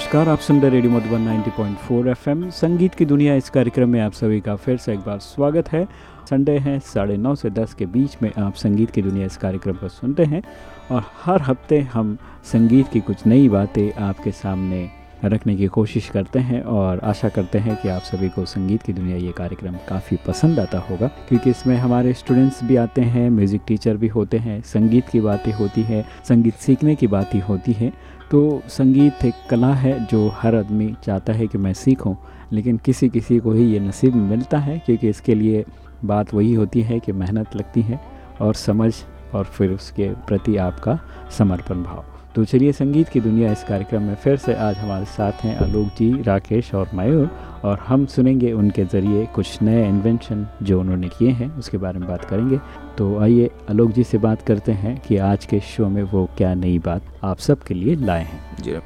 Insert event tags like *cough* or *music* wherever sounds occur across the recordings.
नमस्कार, आप सुन रहे रेडियो मधुबन 90.4 एफएम। संगीत की दुनिया इस कार्यक्रम में आप सभी का फिर से एक बार स्वागत है। संडे है, साढ़े नौ से दस के बीच में आप संगीत की दुनिया इस कार्यक्रम को सुनते हैं और हर हफ़्ते हम संगीत की कुछ नई बातें आपके सामने रखने की कोशिश करते हैं और आशा करते हैं कि आप सभी को संगीत की दुनिया ये कार्यक्रम काफ़ी पसंद आता होगा। क्योंकि इसमें हमारे स्टूडेंट्स भी आते हैं म्यूज़िक टीचर भी होते हैं, संगीत की बातें होती है, संगीत सीखने की बातें होती हैं। तो संगीत एक कला है जो हर आदमी चाहता है कि मैं सीखूं, लेकिन किसी किसी को ही ये नसीब मिलता है क्योंकि इसके लिए बात वही होती है कि मेहनत लगती है और समझ और फिर उसके प्रति आपका समर्पण भाव। तो चलिए संगीत की दुनिया इस कार्यक्रम में फिर से आज हमारे साथ हैं आलोक जी, राकेश और मयूर, और हम सुनेंगे उनके ज़रिए कुछ नए इन्वेंशन जो उन्होंने किए हैं, उसके बारे में बात करेंगे। तो आइए आलोक जी से बात करते हैं कि आज के शो में वो क्या नई बात आप सबके लिए लाए हैं। जी,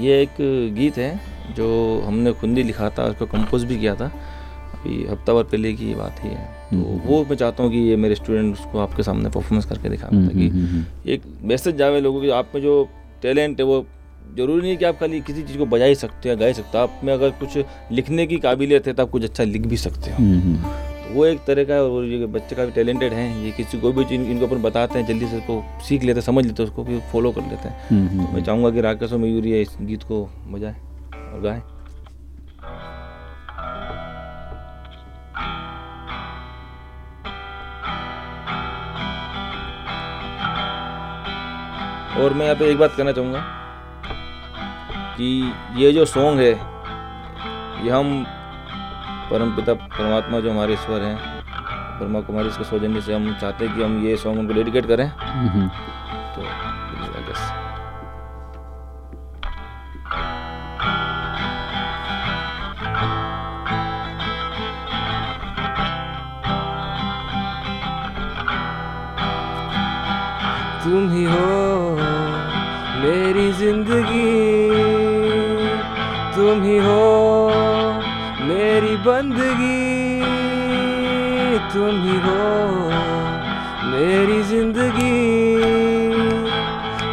ये एक गीत है जो हमने खुद ही लिखा था, उसको कंपोज भी किया था। अभी हफ़्ता भर पहले की बात ही है। तो हम्म, हम्म, वो मैं चाहता हूँ कि ये मेरे स्टूडेंट उसको आपके सामने परफॉर्मेंस करके दिखा हम्म, ताकि हम्म, हम्म, एक मैसेज जावे लोगों की आप में जो टैलेंट है वो ज़रूरी नहीं कि आप खाली किसी चीज़ को बजा ही सकते हैं गा ही सकते हो। आप में अगर कुछ लिखने की काबिलियत है तो आप कुछ अच्छा लिख भी सकते हो। हम्म, हम्म, तो वो एक तरह का है और ये बच्चे काफ़ी टैलेंटेड हैं ये किसी को भी चीज़ इनको अपन बताते हैं जल्दी से उसको सीख लेते हैं समझ लेते हैं उसको फिर फॉलो कर लेते हैं। हम्म, तो मैं हम्म, चाहूँगा कि राकेश और मयूरी इस गीत को बजाएँ और गाएँ। और मैं यहाँ पे एक बात कहना चाहूँगा कि ये जो सॉन्ग है ये हम परम पिता परमात्मा जो हमारे ईश्वर हैं ब्रह्मा कुमारी इसके सौजन्य से हम चाहते हैं कि हम ये सॉन्ग उनको डेडिकेट करें। हम्म, हम्म, तो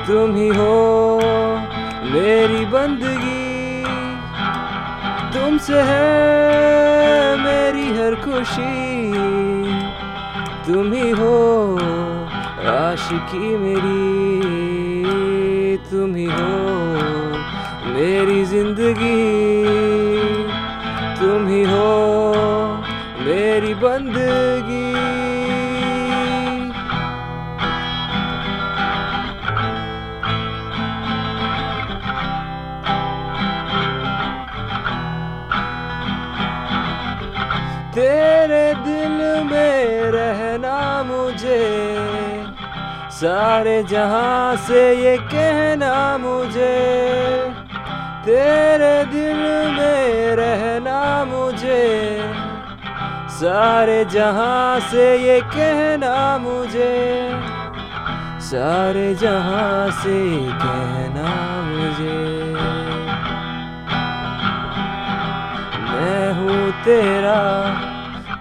तुम ही हो मेरी बंदगी। तुमसे है मेरी हर खुशी। तुम ही हो आशिकी मेरी। तुम ही हो मेरी ज़िंदगी। तुम ही हो मेरी बंदगी। सारे जहाँ से ये कहना मुझे, तेरे दिल में रहना मुझे। सारे जहाँ से ये कहना मुझे, सारे जहाँ से कहना मुझे। मैं हूँ तेरा,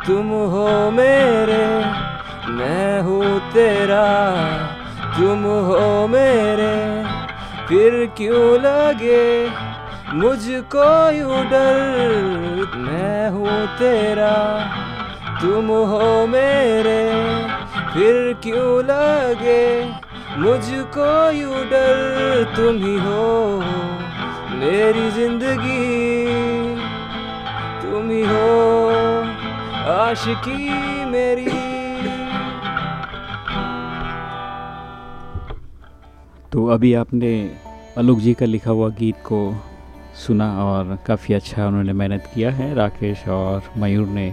तुम हो मेरे, मैं हूँ तेरा। तुम हो मेरे, फिर क्यों लगे? मुझको यूँ डर, मैं हूँ तेरा। तुम हो मेरे, फिर क्यों लगे? मुझको यूँ डर, तुम ही हो मेरी ज़िंदगी। तुम ही हो आशिकी मेरी। तो अभी आपने आलोक जी का लिखा हुआ गीत को सुना और काफ़ी अच्छा उन्होंने मेहनत किया है। राकेश और मयूर ने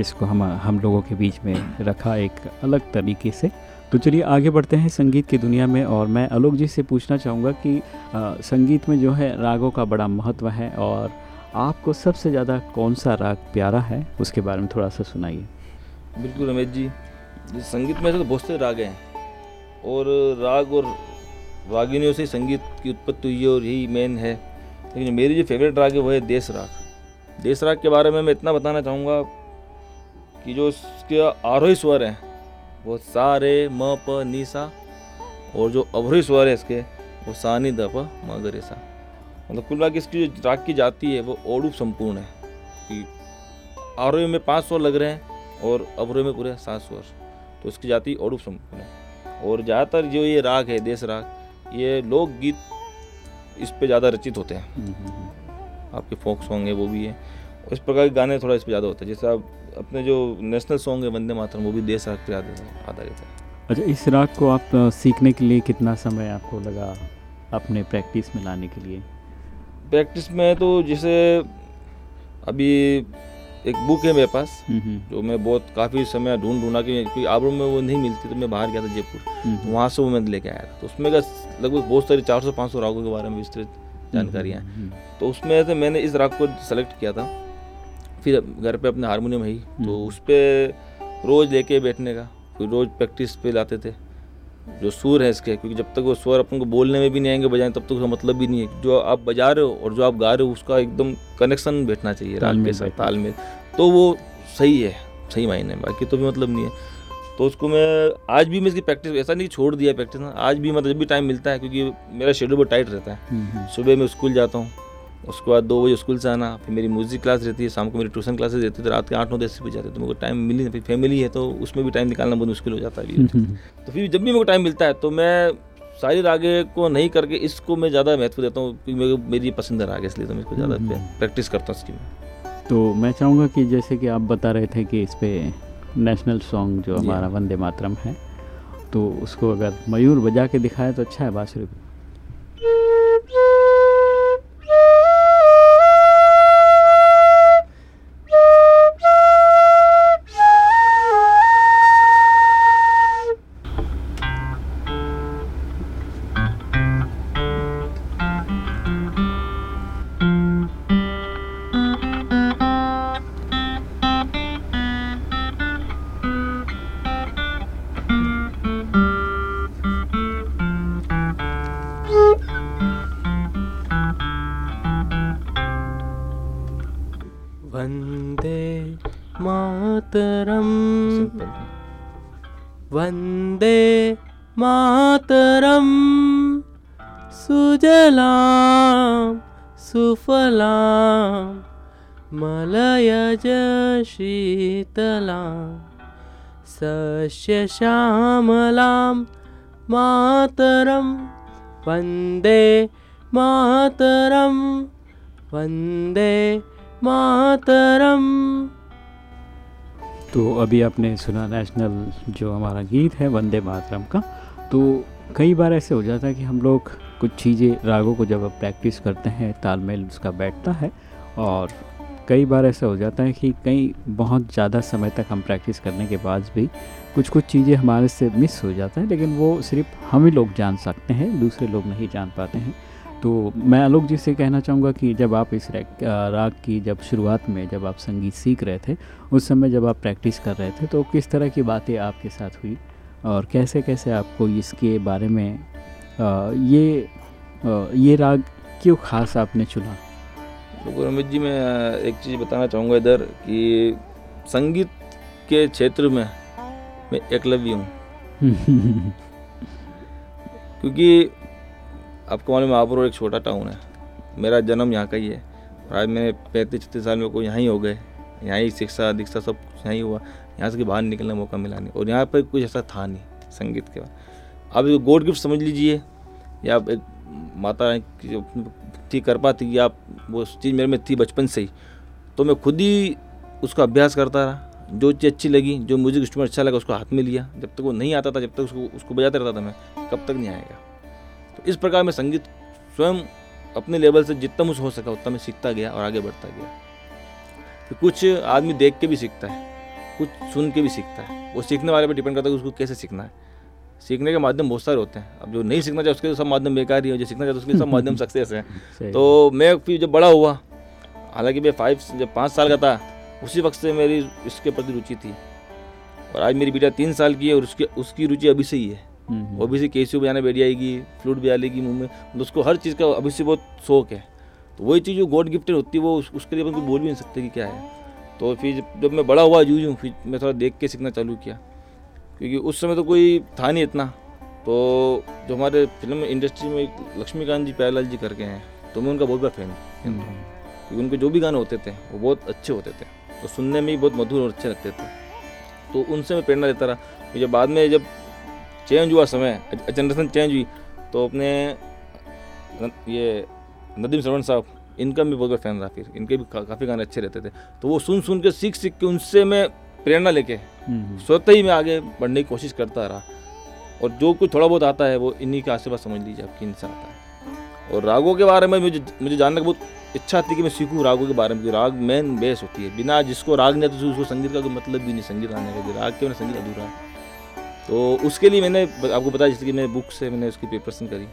इसको हम हम लोगों के बीच में रखा एक अलग तरीके से। तो चलिए आगे बढ़ते हैं संगीत की दुनिया में और मैं आलोक जी से पूछना चाहूँगा कि आ, संगीत में जो है रागों का बड़ा महत्व है और आपको सबसे ज़्यादा कौन सा राग प्यारा है? उसके बारे में थोड़ा सा सुनाइए। बिल्कुल रमेश जी संगीत में तो बहुत से राग हैं और राग और रागिनियों से संगीत की उत्पत्ति हुई है और यही मेन है। लेकिन मेरी जो फेवरेट राग है, वो है देश राग देश राग के बारे में मैं इतना बताना चाहूँगा कि जो इसके आरोही स्वर हैं, वो सा रे म, प, नी, सा, और जो अवरोही स्वर है इसके, वो सा, नी, द, प, म, ग, रे, सा। मतलब कुल के इसकी जो राग की जाति है, वो ओडूप संपूर्ण है कि आरोह में पाँच स्वर लग रहे हैं और अवरोह में पूरे सात स्वर। तो इसकी जाति ओडूप संपूर्ण है। और ज़्यादातर जो ये राग है देश राग ये लोकगीत इस पे ज़्यादा रचित होते हैं। हम्म, हम्म, हम्म। आपके फोक सॉन्ग है वो भी है। इस प्रकार के गाने थोड़ा इस पे ज़्यादा होते हैं। जैसे आप अपने जो नेशनल सॉन्ग है वंदे मातरम वो भी देश राग पर आधारित है। अच्छा इस राग को आप सीखने के लिए कितना समय आपको लगा अपने प्रैक्टिस में लाने के लिए? प्रैक्टिस में तो जैसे अभी एक बुक है मेरे पास हम्म, हम्म, जो मैं बहुत काफ़ी समय ढूंढ ढूंढा कि क्योंकि आबरू में वो नहीं मिलती तो मैं बाहर गया था जयपुर। तो वहाँ से वो मैं लेके आया था। तो उसमें का लगभग बहुत सारी चार सौ पाँच सौ रागों के बारे में विस्तृत जानकारियाँ हैं। तो उसमें से मैंने इस राग को सेलेक्ट किया था। फिर घर पे अपने हारमोनियम है ही तो। उस पर रोज़ लेके बैठने का फिर रोज़ प्रैक्टिस पे लाते थे। जो सुर है इसके क्योंकि जब तक वो स्वर अपन को बोलने में भी नहीं आएँगे बजाएँगे तब तक उसका मतलब भी नहीं है। जो आप बजा रहे हो और जो आप गा रहे हो उसका एकदम कनेक्शन बैठना चाहिए राग के साथ बैठना। तालमेल। तो वो सही है सही मायने में बाकी तो भी मतलब नहीं है। तो उसको मैं आज भी मैं इसकी प्रैक्टिस ऐसा नहीं छोड़ दिया प्रैक्टिस आज भी मतलब जब भी टाइम मिलता है क्योंकि मेरा शेड्यूल बहुत टाइट रहता है। हम्म, हम्म, सुबह मैं स्कूल जाता हूँ उसके बाद दो बजे स्कूल से आना फिर मेरी म्यूज़िक क्लास रहती है शाम को मेरी ट्यूशन क्लासेस रहती है तो रात के आठ नौ दस बजे जाते तो मेरे को टाइम मिल नहीं फिर फैमिली है तो उसमें भी टाइम निकालना बहुत मुश्किल हो जाता है हम्म। हम्म, तो फिर जब भी मेरे को टाइम मिलता है तो मैं सारी रागे को नहीं करके इसको मैं ज़्यादा महत्व देता हूँ क्योंकि मेरे मेरी पसंद है राग इसलिए तो मैं इसको ज़्यादा हम्म। प्रैक्टिस करता हूँ इसकी मैं तो मैं चाहूँगा कि जैसे कि आप बता रहे थे कि इस पर नेशनल सॉन्ग जो हमारा वंदे मातरम है तो उसको अगर मयूर बजा के दिखाए तो अच्छा है बांसुरी सस्यश्यामलां मातरं। वंदे मातरं। वंदे मातरम् तो अभी आपने सुना नेशनल जो हमारा गीत है वंदे मातरम का। तो कई बार ऐसे हो जाता है कि हम लोग कुछ चीज़ें रागों को जब प्रैक्टिस करते हैं, तालमेल उसका बैठता है और कई बार ऐसा हो जाता है कि कई बहुत ज़्यादा समय तक हम प्रैक्टिस करने के बाद भी कुछ कुछ चीज़ें हमारे से मिस हो जाता है लेकिन वो सिर्फ़ हम ही लोग जान सकते हैं दूसरे लोग नहीं जान पाते हैं। तो मैं आलोक जी से कहना चाहूँगा कि जब आप इस राग की जब शुरुआत में जब आप संगीत सीख रहे थे उस समय जब आप प्रैक्टिस कर रहे थे तो किस तरह की बातें आपके साथ हुई? और कैसे कैसे आपको इसके बारे में अ, ये अ, ये राग क्यों खास आपने चुना? तो रमेश जी मैं एक चीज़ बताना चाहूँगा इधर कि संगीत के क्षेत्र में मैं एकलव्य हूँ। *laughs* क्योंकि आपको मालूम है महापुर एक छोटा टाउन है। मेरा जन्म यहाँ का ही है और आज मैंने पैंतीस छत्तीस साल में को यहाँ ही हो गए। यहाँ ही शिक्षा दीक्षा सब कुछ यहाँ ही हुआ। यहाँ से बाहर निकलने का मौका मिला नहीं और यहाँ पर कुछ ऐसा था नहीं संगीत के बाद। जो गॉड गिफ्ट समझ लीजिए या आप एक माता थी कर पाती कि आप वो चीज़ मेरे में थी बचपन से ही। तो मैं खुद ही उसका अभ्यास करता रहा। जो चीज़ अच्छी लगी, जो म्यूज़िक इंस्ट्रूमेंट अच्छा लगा, उसको हाथ में लिया। जब तक वो नहीं आता था, जब तक उसको उसको बजाते रहता था मैं कब तक नहीं आएगा। तो इस प्रकार मैं संगीत स्वयं अपने लेवल से जितना मुझे हो सका, उतना मैं सीखता गया और आगे बढ़ता गया। तो कुछ आदमी देख के भी सीखता है, कुछ सुन के भी सीखता है। वो सीखने वाले पर डिपेंड करता है कि उसको कैसे सीखना है। सीखने के माध्यम बहुत सारे होते हैं। अब जो नहीं सीखना चाहे उसके लिए सब माध्यम बेकार ही है। जो सीखना चाहता है उसके लिए सब माध्यम सक्सेस है। *laughs* तो मैं फिर जब बड़ा हुआ हालाँकि मैं फाइव जब पाँच साल का था उसी वक्त से मेरी इसके प्रति रुचि थी। और आज मेरी बेटा तीन साल की है और उसकी उसकी रुचि अभी से ही है। हम्म, हम्म, वो अभी से कैसी बजाने बैठ जाएगी फ्लूट बजा लेगी मुँह में तो उसको हर चीज़ का अभी से बहुत शौक है। तो वही चीज़ जो गॉड गिफ्टेड होती है वो उसके लिए अपन बोल भी नहीं सकते कि क्या है। तो फिर जब- मैं बड़ा हुआ जूझ हूँ फिर मैं थोड़ा देख के सीखना चालू किया। क्योंकि उस समय तो कोई था नहीं इतना। तो जो हमारे फ़िल्म इंडस्ट्री में एक लक्ष्मीकांत जी प्यारेलाल जी करके हैं तो मैं उनका बहुत बड़ा फ़ैन हम्म, क्योंकि उनके जो भी गाने होते थे वो बहुत अच्छे होते थे तो सुनने में भी बहुत मधुर और अच्छे लगते थे। तो उनसे मैं प्रेरणा लेता रहा। जब बाद में जब चेंज हुआ समय जनरेशन चेंज हुई तो अपने ये नदीम श्रवण साहब इनका भी बहुत बड़ा फ़ैन रहा फिर। इनके भी का, काफ़ी गाने अच्छे रहते थे। तो वो सुन सुन के सीख सीख के उनसे मैं प्रेरणा लेके हम्म, स्वतः ही मैं आगे बढ़ने की कोशिश करता रहा। और जो कुछ थोड़ा बहुत आता है वो इन्हीं के पास समझ लीजिए आपकी इनसे आता है। और रागों के बारे में मुझे मुझे जानने की बहुत इच्छा थी कि मैं सीखूँ रागों के बारे में राग मेन बेस होती है। बिना जिसको राग नहीं आता तो उसको संगीत का कोई मतलब भी नहीं संगीत आने का। राग के बिना संगीत अधूरा है। तो उसके लिए मैंने आपको बताया जैसे कि मैंने बुक से मैंने उसकी प्रिपरेशन करी।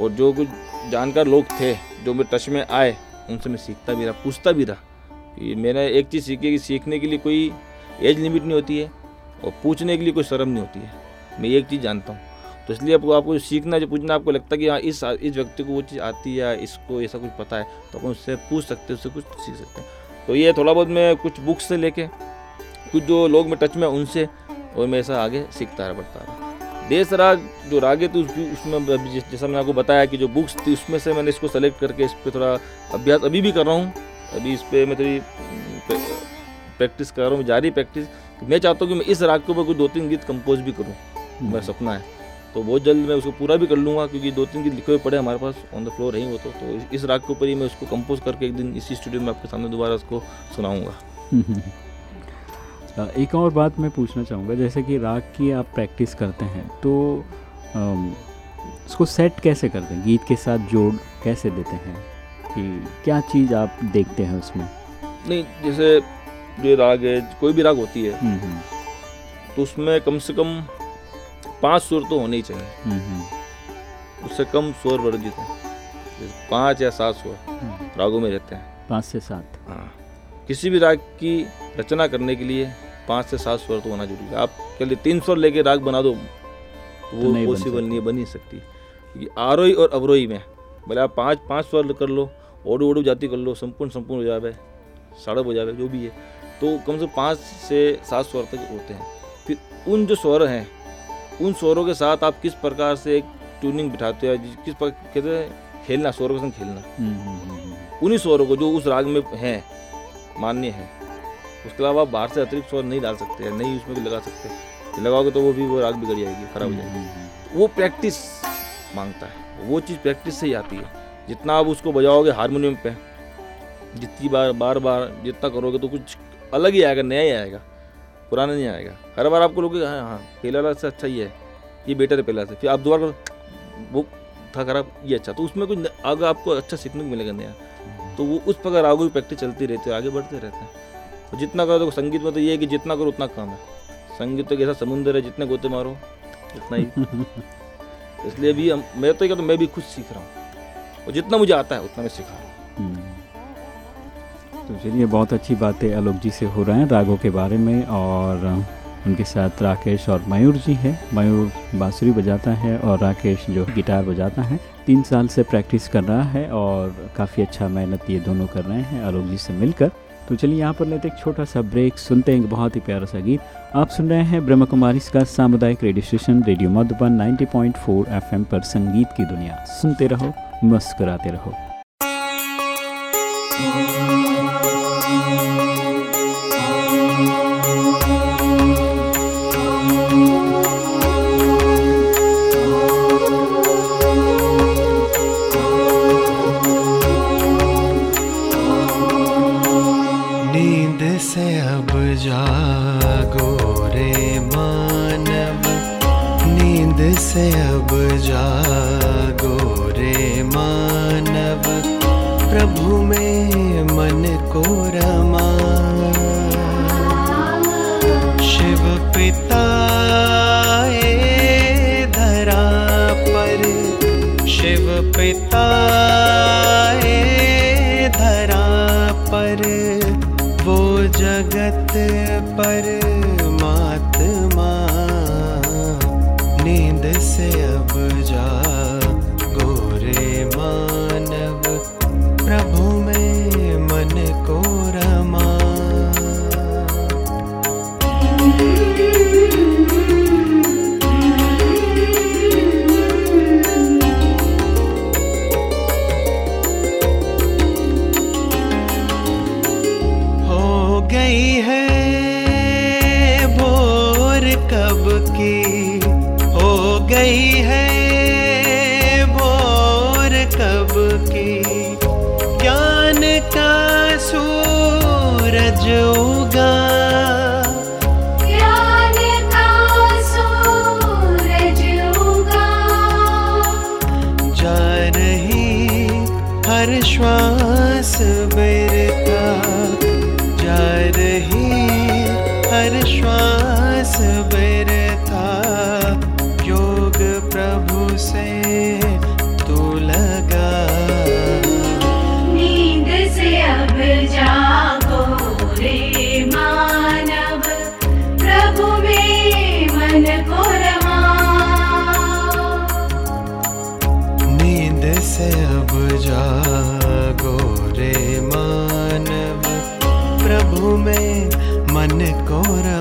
और जो कुछ जानकार लोग थे जो मेरे टच में आए उनसे मैं सीखता भी रहा पूछता भी रहा। मैंने एक चीज़ सीखी कि सीखने के लिए कोई एज लिमिट नहीं होती है और पूछने के लिए कोई शर्म नहीं होती है। मैं एक चीज़ जानता हूँ। तो इसलिए आपको आपको सीखना जो पूछना आपको लगता है कि हाँ इस इस व्यक्ति को वो चीज़ आती है इसको ऐसा कुछ पता है तो अपन उससे पूछ सकते हैं उससे कुछ सीख सकते हैं। तो ये थोड़ा बहुत मैं कुछ बुक्स से लेके कुछ जो लोग में टच में उनसे और मैं ऐसा आगे सीखता रहा बढ़ता रहा। देश राग जो रागे तो उस, उसमें जैसा मैंने आपको बताया कि जो बुक्स थी उसमें से मैंने इसको सेलेक्ट करके इस पर थोड़ा अभ्यास अभी भी कर रहा हूँ। अभी इस पर मैं थोड़ी प्रैक्टिस कर रहा हूँ जारी प्रैक्टिस मैं चाहता हूँ कि मैं इस राग के ऊपर कोई दो तीन गीत कंपोज भी करूँ। मेरा सपना है। तो बहुत जल्द मैं उसको पूरा भी कर लूँगा क्योंकि दो तीन गीत लिखे हुए पड़े हमारे पास ऑन द फ्लोर है ही वो तो। तो इस- राग के ऊपर ही मैं उसको कंपोज करके एक दिन इसी स्टूडियो में आपके सामने दोबारा उसको सुनाऊँगा। एक और बात मैं पूछना चाहूँगा जैसे कि राग की आप प्रैक्टिस करते हैं तो उसको सेट कैसे करते हैं? गीत के साथ जोड़ कैसे देते हैं? कि क्या चीज़ आप देखते हैं उसमें? नहीं जैसे जो राग है कोई भी राग होती है हम्म, हम्म, तो उसमें कम से कम पाँच सुर तो होने ही चाहिए। हम्म, उससे कम स्वर वर्जित है। पाँच या सात स्वर रागों में रहते हैं। पाँच से सात। हाँ। किसी भी राग की रचना करने के लिए पाँच से सात स्वर तो होना ज़रूरी है। आप के लिए तीन स्वर लेके राग बना दो तो वो पॉसिबल नहीं बन नहीं सकती। क्योंकि आरोही और अवरोही में भले आप पाँच पाँच स्वर कर लो ओडू ओडू जाति कर लो संपूर्ण संपूर्ण हो जावे सड़क हो जावे जो भी है। तो कम से कम पाँच से सात स्वर तक होते हैं। फिर उन जो स्वर हैं उन स्वरों के साथ आप किस प्रकार से एक ट्यूनिंग बिठाते हो किस प्रकार कहते हैं खेलना स्वरों के संग खेलना। हम्म, हम्म, हम्म, उन्हीं स्वरों को जो उस राग में हैं मान्य है। उसके अलावा आप बाहर से अतिरिक्त स्वर नहीं डाल सकते हैं नहीं उसमें लगा सकते। लगाओगे तो वो भी वो राग बिगड़ जाएगी खराब हो जाएगी। वो प्रैक्टिस माँगता है। वो चीज़ प्रैक्टिस से ही आती है। जितना आप उसको बजाओगे हारमोनियम पे जितनी बार बार बार जितना करोगे तो कुछ अलग ही आएगा नया ही आएगा पुराना नहीं आएगा। हर बार आपको लोग हाँ हाँ पहला वाला से अच्छा ही है ये बेटर है पहला से। फिर आप दोबारा करो, वो था खराब ये अच्छा। तो उसमें कुछ आगे आपको अच्छा सीखने को मिलेगा नया। तो वो उस प्रकार आगे भी प्रैक्टिस चलती रहती है आगे बढ़ते रहते हैं। तो जितना करो तो संगीत में तो ये है कि जितना करो उतना काम है। संगीत तो एक ऐसा समुंदर है जितने गोते मारो उतना ही। *laughs* इसलिए भी हम मैं तो कहता हूँ, मैं भी खुद सीख रहा हूँ। और जितना मुझे आता है, उतना मैं सिखा रहा हूँ। हम्म। तो चलिए, बहुत अच्छी बातें आलोक जी से हो रहे हैं रागों के बारे में और उनके साथ राकेश और मयूर जी हैं। मयूर बांसुरी बजाता है और राकेश जो गिटार बजाता है, तीन साल से प्रैक्टिस कर रहा है और काफ़ी अच्छा मेहनत ये दोनों कर रहे हैं आलोक जी से मिलकर। तो चलिए यहाँ पर लेते एक छोटा सा ब्रेक। सुनते हैं एक बहुत ही प्यारा सा गीत। आप सुन रहे हैं ब्रह्म कुमारी का सामुदायिक radio station, radio Madhuban 90.4 FM पर संगीत की दुनिया। सुनते रहो, मुस्कुराते रहो। जागो रे मानव, नींद से अब जागो रे मानव, प्रभु में मन को रमा। शिव पिता धरा पर, शिव पिता जगत पर मात्मा नींद से अब गई है। मन को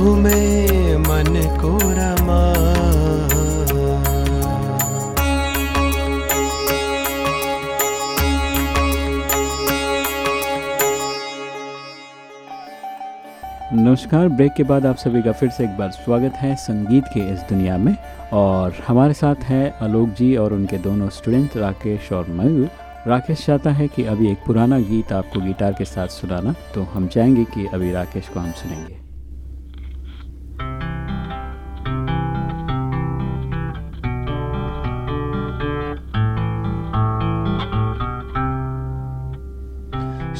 मन को रमा। नमस्कार, ब्रेक के बाद आप सभी का फिर से एक बार स्वागत है संगीत के इस दुनिया में। और हमारे साथ हैं आलोक जी और उनके दोनों स्टूडेंट राकेश और मयूर। राकेश चाहता है कि अभी एक पुराना गीत आपको गिटार के साथ सुनाना तो हम चाहेंगे कि अभी राकेश को हम सुनेंगे।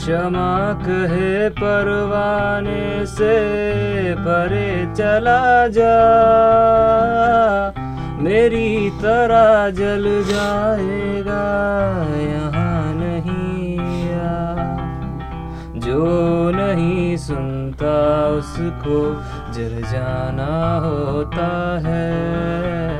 क्षमा कहे परवाने से परे चला जा। मेरी तरह जल जाएगा, यहाँ नहीं आ। जो नहीं सुनता उसको, जल जाना होता है।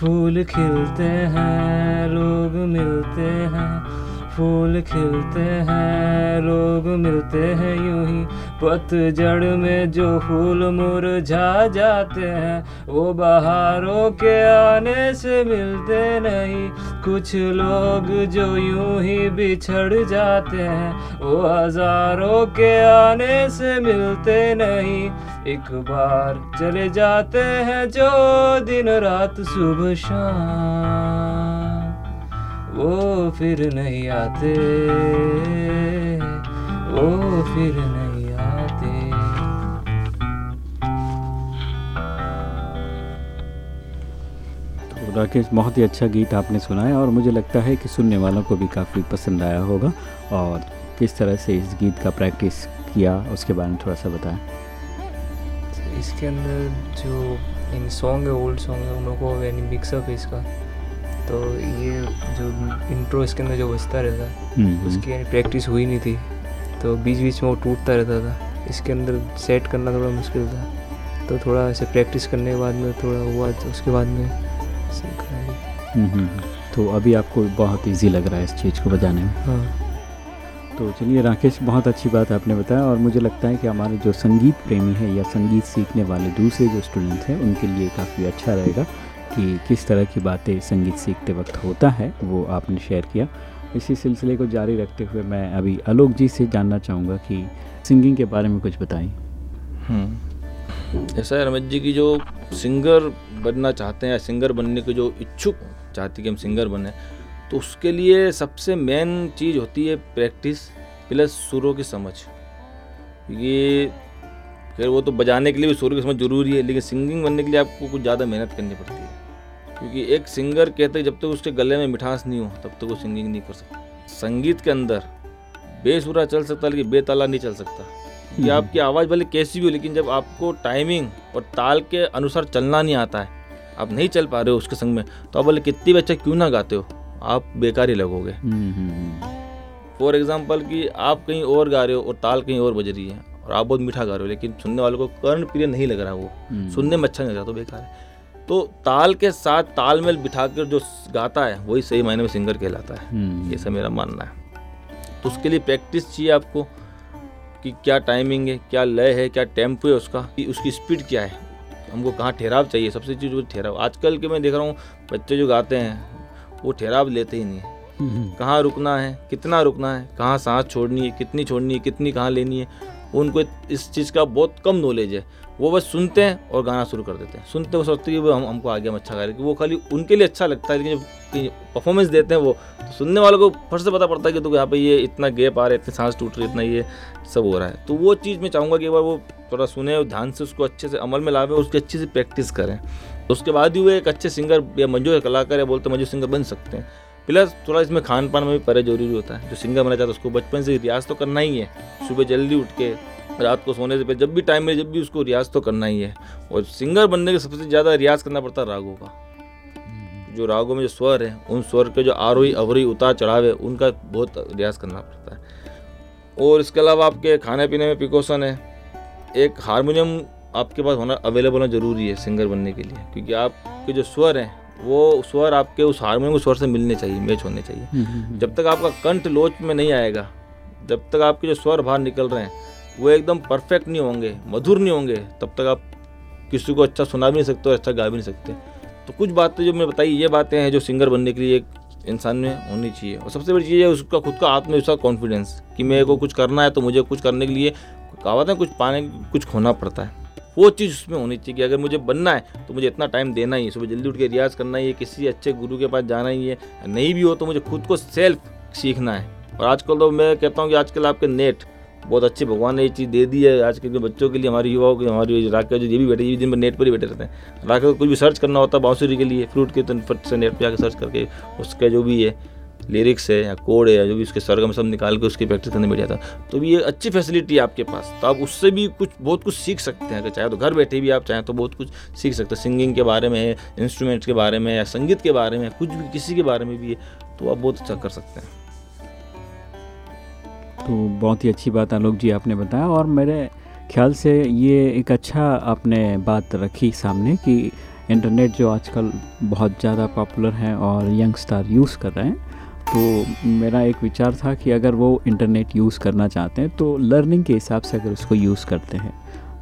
फूल खिलते हैं लोग मिलते हैं। फूल खिलते हैं लोग मिलते हैं यूँ ही। पतझड़ में जो फूल मुरझा जाते हैं, वो बहारों के आने से मिलते नहीं। कुछ लोग जो यूँ ही बिछड़ जाते हैं, वो हज़ारों के आने से मिलते नहीं। एक बार चले जाते हैं जो दिन रात सुबह शाम। वो फिर नहीं आते। वो फिर नहीं आते। तो राकेश बहुत ही अच्छा गीत आपने सुनाया और मुझे लगता है कि सुनने वालों को भी काफ़ी पसंद आया होगा। और किस तरह से इस गीत का प्रैक्टिस किया उसके बारे में थोड़ा सा बताएँ। इसके अंदर जो इन सॉन्ग है ओल्ड सॉन्ग है उन लोगों को यानी मिक्सअप है इसका। तो ये जो इंट्रो इसके अंदर जो बजता रहता है हम्म, हम्म। उसकी यानी प्रैक्टिस हुई नहीं थी। तो बीच बीच में वो टूटता रहता था। इसके अंदर सेट करना थोड़ा मुश्किल था। तो थोड़ा ऐसे प्रैक्टिस करने के बाद में थोड़ा हुआ तो उसके बाद में सीखा हम्म। तो अभी आपको बहुत इजी लग रहा है इस चीज़ को बजाने में। हाँ। तो चलिए राकेश बहुत अच्छी बात आपने बताया और मुझे लगता है कि हमारे जो संगीत प्रेमी हैं या संगीत सीखने वाले दूसरे जो स्टूडेंट्स हैं उनके लिए काफ़ी अच्छा रहेगा। कि किस तरह की बातें संगीत सीखते वक्त होता है, वो आपने शेयर किया। इसी सिलसिले को जारी रखते हुए मैं अभी आलोक जी से जानना चाहूँगा कि सिंगिंग के बारे में कुछ बताएँ। ऐसा है, रमेश जी की जो सिंगर बनना चाहते हैं सिंगर बनने के जो इच्छुक चाहते कि हम सिंगर बने तो उसके लिए सबसे मेन चीज़ होती है प्रैक्टिस प्लस सुरों की समझ। ये खैर वो तो बजाने के लिए भी सुरों की समझ ज़रूरी है लेकिन सिंगिंग बनने के लिए आपको कुछ ज़्यादा मेहनत करनी पड़ती है। क्योंकि एक सिंगर कहते हैं जब तक तो उसके गले में मिठास नहीं हो तब तक तो वो सिंगिंग नहीं कर सकता। संगीत के अंदर बेसुरा चल सकता लेकिन बेताला नहीं चल सकता। कि हम्म। आपकी आवाज़ भले कैसी भी हो लेकिन जब आपको टाइमिंग और ताल के अनुसार चलना नहीं आता है आप नहीं चल पा रहे हो उसके संग में तो आप भले कितनी भी अच्छा क्यों ना गाते हो? आप बेकार ही लगोगे। हम्म, हम्म, हम्म। फॉर एग्ज़ाम्पल कि आप कहीं और गा रहे हो और ताल कहीं और बज रही है और आप बहुत मीठा गा रहे हो लेकिन सुनने वालों को कर्ण प्रिय नहीं लग रहा वो। हम्म। सुनने में अच्छा नहीं लग रहा तो बेकार है। तो ताल के साथ तालमेल बिठा कर जो गाता है वही सही मायने में सिंगर कहलाता है। ऐसा मेरा मानना है। तो उसके लिए प्रैक्टिस चाहिए आपको कि क्या टाइमिंग है क्या लय है क्या टेंपो है उसका कि उसकी स्पीड क्या है। हमको कहाँ ठहराव चाहिए? सबसे चीज़ वो ठहराव। आजकल के मैं देख रहा हूँ बच्चे जो गाते हैं वो ठहराव लेते ही नहीं है। हम्म, हम्म। कहाँ रुकना है कितना रुकना है कहाँ सांस छोड़नी है कितनी छोड़नी है कितनी कहाँ लेनी है उनको इस चीज़ का बहुत कम नॉलेज है। वो बस सुनते हैं और गाना शुरू कर देते हैं। सुनते वो सोचते हैं कि हम, हमको आगे हम अच्छा गा रहे वो खाली उनके लिए अच्छा लगता है, लेकिन जब परफॉर्मेंस देते हैं वो तो सुनने वालों को फट से पता पड़ता है कि तो यहाँ पे ये इतना गैप आ रहा है, इतनी सांस टूट रही है, इतना ये सब हो रहा है। तो वो चीज़ मैं चाहूँगा कि एक बार वो थोड़ा सुने और ध्यान से उसको अच्छे से अमल में लावे उसकी अच्छी से प्रैक्टिस करें। उसके बाद ही वो एक अच्छे सिंगर या मंजूर कलाकार या बोलते मंजूर सिंगर बन सकते हैं। प्लस थोड़ा इसमें खान पान में भी परे ज़रूरी होता है। जो सिंगर बनना चाहता है उसको बचपन से रियाज तो करना ही है। सुबह जल्दी उठ के रात को सोने से पहले जब भी टाइम मिले, जब भी उसको रियाज तो करना ही है। और सिंगर बनने के सबसे ज़्यादा रियाज करना पड़ता है रागों का। जो रागों में जो स्वर है, उन स्वर के जो आरोही, अवरोही, उतार चढ़ाव है, उनका बहुत रियाज करना पड़ता है। और इसके अलावा आपके खाने पीने में प्रिकॉशन है। एक हारमोनियम आपके पास होना अवेलेबल होना ज़रूरी है सिंगर बनने के लिए। क्योंकि आपके जो स्वर हैं वो स्वर आपके उस हारमोनियम के स्वर से मिलने चाहिए मैच होने चाहिए। हम्म, हम्म, हम्म। जब तक आपका कंठ लोच में नहीं आएगा जब तक आपके जो स्वर बाहर निकल रहे हैं वो एकदम परफेक्ट नहीं होंगे मधुर नहीं होंगे तब तक आप किसी को अच्छा सुना भी नहीं सकते और अच्छा गा भी नहीं सकते। तो कुछ बातें जो मैं बताई ये बातें हैं जो सिंगर बनने के लिए एक इंसान में होनी चाहिए। और सबसे बड़ी चीज़ है उसका खुद का आत्मविश्वास कॉन्फिडेंस कि मेरे को कुछ करना है तो मुझे कुछ करने के लिए कहावत है कुछ पाने कुछ खोना पड़ता है। वो चीज़ उसमें होनी चाहिए कि अगर मुझे बनना है तो मुझे इतना टाइम देना ही है। सुबह जल्दी उठ के रियाज करना ही है, किसी अच्छे गुरु के पास जाना ही है, नहीं भी हो तो मुझे खुद को सेल्फ सीखना है। और आजकल तो मैं कहता हूँ कि आजकल आपके नेट बहुत अच्छे भगवान ने ये चीज़ दे दी है। आजकल के बच्चों के लिए, हमारे युवाओं के हमारे राकेश जो, ये भी बैठे, ये दिन भर नेट पर ही बैठे रहते हैं। राकेश को कुछ भी सर्च करना होता है, बांसुरी के लिए फ्रूट के तो फट से नेट पे आके सर्च करके, उसका जो भी है लिरिक्स है या कोड है या जो भी उसके सरगम सब निकाल के उसकी प्रैक्टिस करने बैठ जाता तो ये अच्छी फैसिलिटी है आपके पास तो आप उससे भी कुछ, बहुत कुछ सीख सकते हैं, अगर चाहे तो घर बैठे भी आप, चाहें तो बहुत कुछ सीख सकते हैं सिंगिंग के बारे में इंस्ट्रूमेंट्स के बारे में या संगीत के बारे में कुछ भी, किसी के बारे में भी है तो आप बहुत अच्छा कर सकते हैं। तो बहुत ही अच्छी बात आलोक जी आपने बताया, और मेरे ख्याल से ये एक अच्छा आपने बात रखी सामने कि इंटरनेट जो आजकल बहुत ज़्यादा पॉपुलर है और यंगस्टर यूज़ कर रहे हैं तो मेरा एक विचार था कि अगर वो इंटरनेट यूज़ करना चाहते हैं तो लर्निंग के हिसाब से अगर उसको यूज़ करते हैं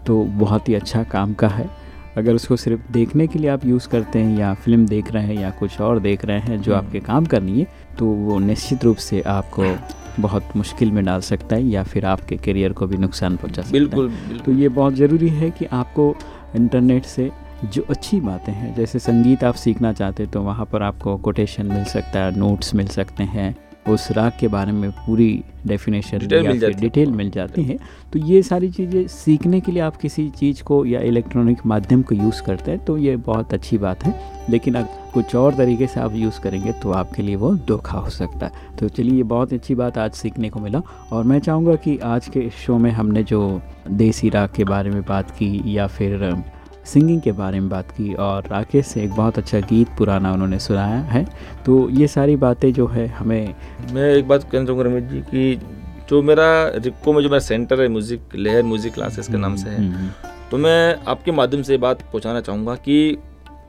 तो बहुत ही अच्छा काम का है। अगर उसको सिर्फ़ देखने के लिए आप यूज़ करते हैं या फ़िल्म देख रहे हैं या कुछ और देख रहे हैं जो हम्म। आपके काम करनी है तो वो निश्चित रूप से आपको बहुत मुश्किल में डाल सकता है या फिर आपके करियर को भी नुकसान पहुँचा सकता है। बिल्कुल तो बिल्कुल ये बहुत ज़रूरी है कि आपको इंटरनेट से जो अच्छी बातें हैं जैसे संगीत आप सीखना चाहते हैं तो वहाँ पर आपको कोटेशन मिल सकता है नोट्स मिल सकते हैं उस राग के बारे में पूरी डेफिनेशन डिटेल या मिल फिर जाती है। डिटेल मिल जाती है। तो ये सारी चीज़ें सीखने के लिए आप किसी चीज़ को या इलेक्ट्रॉनिक माध्यम को यूज़ करते हैं तो ये बहुत अच्छी बात है। लेकिन अगर कुछ और तरीके से आप यूज़ करेंगे तो आपके लिए वो धोखा हो सकता है। तो चलिए ये बहुत अच्छी बात आज सीखने को मिला और मैं चाहूँगा कि आज के इस शो में हमने जो देसी राग के बारे में बात की या फिर सिंगिंग के बारे में बात की और राकेश से एक बहुत अच्छा गीत पुराना उन्होंने सुनाया है। तो ये सारी बातें जो है हमें मैं एक बात कहना चाहूँगा रमेश जी कि जो मेरा रिक्को में जो मेरा सेंटर है म्यूज़िक लहर म्यूज़िक क्लासेस के नाम से है हम्म, तो मैं आपके माध्यम से ये बात पहुँचाना चाहूँगा कि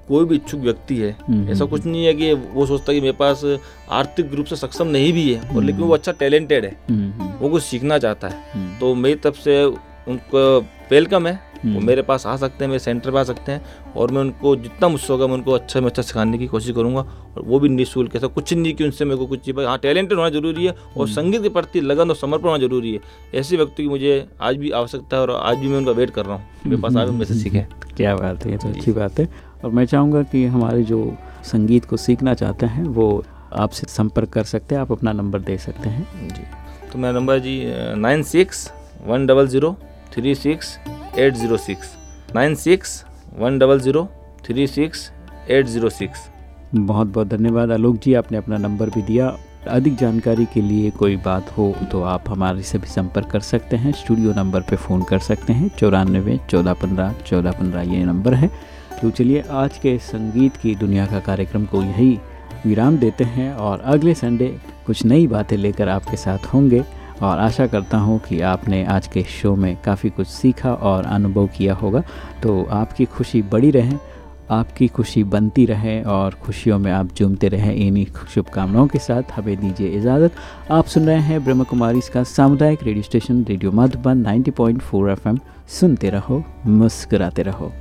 कोई भी इच्छुक व्यक्ति है हम्म, ऐसा कुछ नहीं है कि वो सोचता है कि मेरे पास आर्थिक रूप से सक्षम नहीं भी है और लेकिन वो अच्छा टैलेंटेड है हम्म, हम्म, वो कुछ सीखना चाहता है हम्म, तो मेरी तरफ़ से उनको वेलकम है। वो हम्म। मेरे पास आ सकते हैं मेरे सेंटर पर आ सकते हैं और मैं उनको जितना मुझसे होगा मैं उनको अच्छा में अच्छा सिखाने की कोशिश करूँगा और वो भी निःशुल्क ऐसा कुछ नहीं कि उनसे मेरे को कुछ चाहिए हाँ टैलेंटेड होना ज़रूरी है हम्म। और संगीत के प्रति लगन और समर्पण होना ज़रूरी है। ऐसे व्यक्ति की मुझे आज भी आवश्यकता है और आज भी मैं उनका वेट कर रहा हूँ। मेरे पास आवे मेरे से सीखे। क्या बात है ये तो अच्छी बात है। और मैं चाहूँगा कि हमारे जो संगीत को सीखना चाहते हैं वो आपसे संपर्क कर सकते हैं आप अपना नंबर दे सकते हैं। जी। तो मेरा नंबर जी nine six one double zero three six eight zero six, nine six, one double zero, three six, eight zero six. बहुत बहुत धन्यवाद। आलोक जी, आपने अपना नंबर भी दिया। अधिक जानकारी के लिए कोई बात हो तो आप हमारे से भी संपर्क कर सकते हैं। स्टूडियो नंबर पे फ़ोन कर सकते हैं। चौरानवे, चौदह पंद्रह चौदह पंद्रह ये नंबर है। तो चलिए, आज के संगीत की दुनिया का कार्यक्रम को यही विराम देते हैं और अगले संडे कुछ नई बातें लेकर आपके साथ होंगे। और आशा करता हूँ कि आपने आज के शो में काफ़ी कुछ सीखा और अनुभव किया होगा। तो आपकी खुशी बड़ी रहे, आपकी खुशी बनती रहे और खुशियों में आप झूमते रहें इन्हीं शुभकामनाओं के साथ। हमें दीजिए इजाज़त। आप सुन रहे हैं ब्रह्म कुमारी इसका सामुदायिक radio station, radio Madhuban 90.4 FM. सुनते रहो, मुस्कुराते रहो।